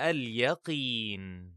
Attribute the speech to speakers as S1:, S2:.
S1: اليقين.